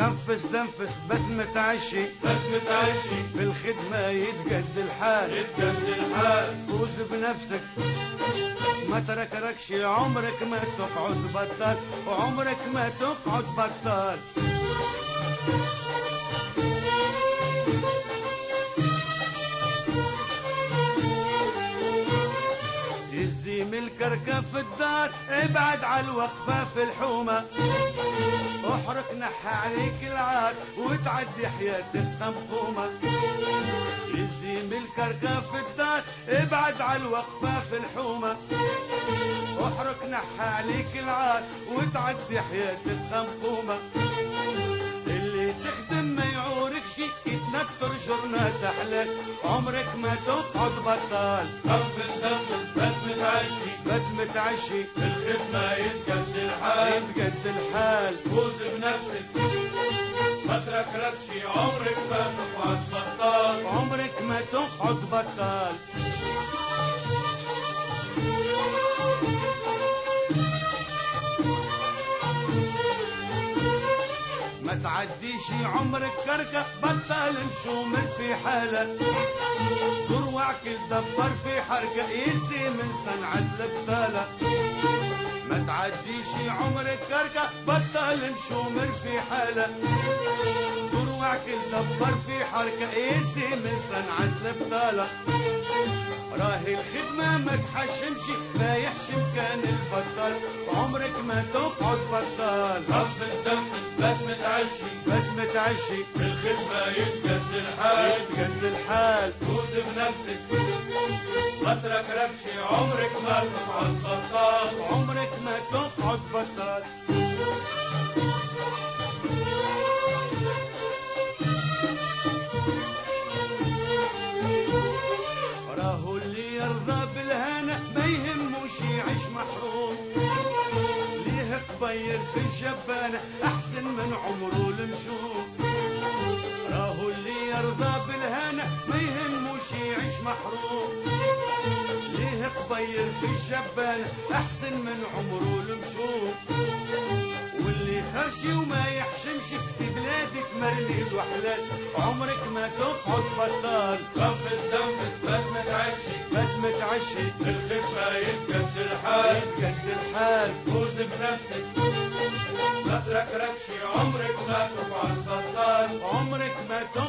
نفس تنفس بس متعشي بس متعشي بالخدمة يتجد الحال. يتجد الحال. فوز بنفسك. ما تركركش عمرك ما تقعد بطال. وعمرك ما تقعد بطال. يزيم الكركة في الدار ابعد على الوقفة في الحومة. احرق نحى عليك العار وتعدي حياتك خمخومة يزيم الكركة في الدار ابعد على الوقفة في الحومة. احرق نحى عليك العار وتعدي حياتك خمخومة اللي تخدم ما يعوركش يتنكر جرنات احلك عمرك ما تقعد بطال. تنفس بس متعشي بس متعشي. بالخدمة يتجد الحال. يتجد الحال. فوز بنفسك. ما تركركش عمرك ما تقعد بطال. عمرك ما تقعد بطال. تعديش عمرك كركة بطل مشومر في حالة. تروعك تدبر في حركة يسي من صنعة البطالة ما تعديش عمرك كركة بطل مشومر في حالة. تدبر في حركة يسي من صنعة البطالة راهي الخدمة ما تحشمش لا يحشم كان البطال عمرك ما تقعد بطال تنفس تنفس بس متعشي بس متعشي بالخدمة يتجد الحال. يتجد الحال. فوز بنفسك. ما تركركش عمرك ما تقعد بطال عمرك ما تقعد بطال يرضى بالهنا ما يهموش يعيش محروم. ليه كبير في الجبانة أحسن من عمره المشوم راهو اللي يرضى بالهنا ما يهموش يعيش محروم. ليه كبير في الجبانة أحسن من عمره المشوم واللي خرشي وما يحشمش في بلادك مرمي وحلال. عمرك ما تقعد بطال. تنفس تنفس بس متعشي بس متعشي بالخدمة يتجد الحال يتجد الحال. فوز بنفسك. ما تركركش عمرك ما تقعد بطال عمرك ما تقعد